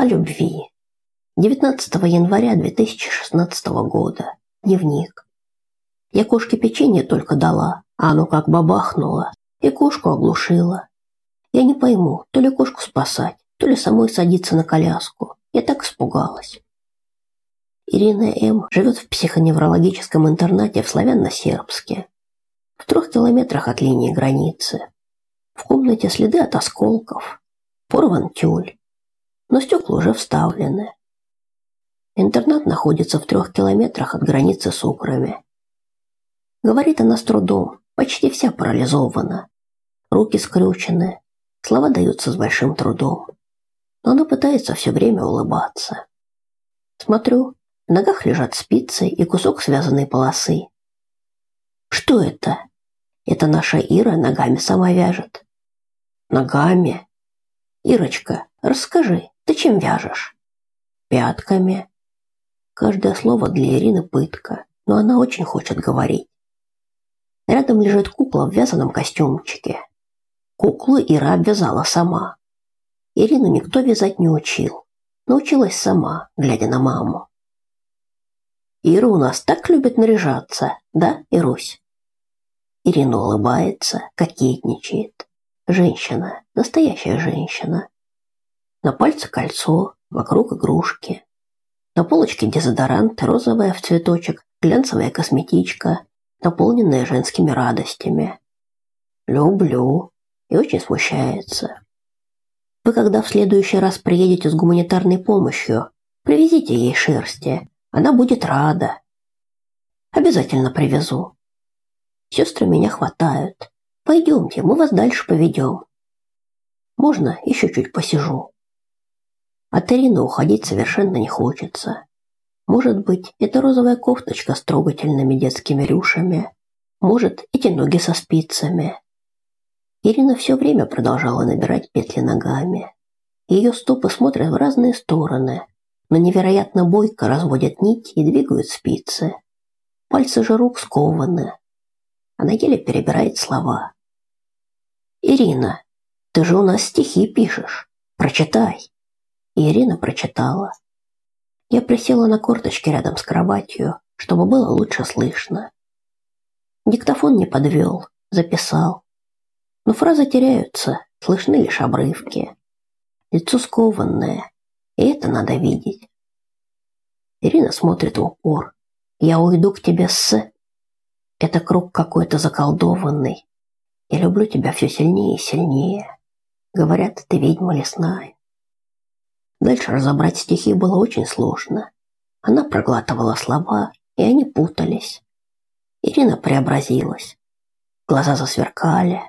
О любви. 19 января 2016 года. Дневник. Я кошке печенье только дала, а оно как бабахнуло, и кошку оглушило. Я не пойму, то ли кошку спасать, то ли самой садиться на коляску. Я так испугалась. Ирина М. живет в психоневрологическом интернате в Славяно-Сербске. В трех километрах от линии границы. В комнате следы от осколков. Порван тюль. Но стекла уже вставлены. Интернат находится в трех километрах от границы с Украми. Говорит она с трудом, почти вся парализована. Руки скрючены, слова даются с большим трудом. Но она пытается все время улыбаться. Смотрю, в ногах лежат спицы и кусок связанной полосы. Что это? Это наша Ира ногами сама вяжет. Ногами? Ирочка, расскажи, ты чем вяжешь? Пятками. Каждое слово для Ирины пытка, но она очень хочет говорить. Рядом лежит кукла в вязаном костюмчике. Куклу Ира обвязала сама. Ирину никто вязать не учил. Научилась сама, глядя на маму. Ира у нас так любит наряжаться, да, Ирусь? Ирина улыбается, кокетничает. Женщина, настоящая женщина. На пальце кольцо, вокруг игрушки. На полочке дезодорант, розовая в цветочек, глянцевая косметичка, наполненная женскими радостями. Люблю. И очень смущается. Вы когда в следующий раз приедете с гуманитарной помощью, привезите ей шерсти, она будет рада. Обязательно привезу. Сестры меня хватают. Пойдемте, мы вас дальше поведем. Можно еще чуть посижу? От Ирины уходить совершенно не хочется. Может быть, это розовая кофточка с трогательными детскими рюшами. Может, эти ноги со спицами. Ирина все время продолжала набирать петли ногами. Ее стопы смотрят в разные стороны, но невероятно бойко разводят нить и двигают спицы. Пальцы же рук скованы. Она еле перебирает слова. «Ирина, ты же у нас стихи пишешь. Прочитай». И Ирина прочитала. Я присела на корточки рядом с кроватью, чтобы было лучше слышно. Диктофон не подвел, записал. Но фразы теряются, слышны лишь обрывки. Лицо скованное, и это надо видеть. Ирина смотрит в упор. Я уйду к тебе с... Это круг какой-то заколдованный. Я люблю тебя все сильнее и сильнее. Говорят, ты ведьма лесная. Дальше разобрать стихи было очень сложно. Она проглатывала слова, и они путались. Ирина преобразилась. Глаза засверкали.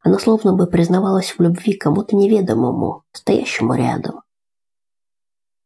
Она словно бы признавалась в любви кому-то неведомому, стоящему рядом.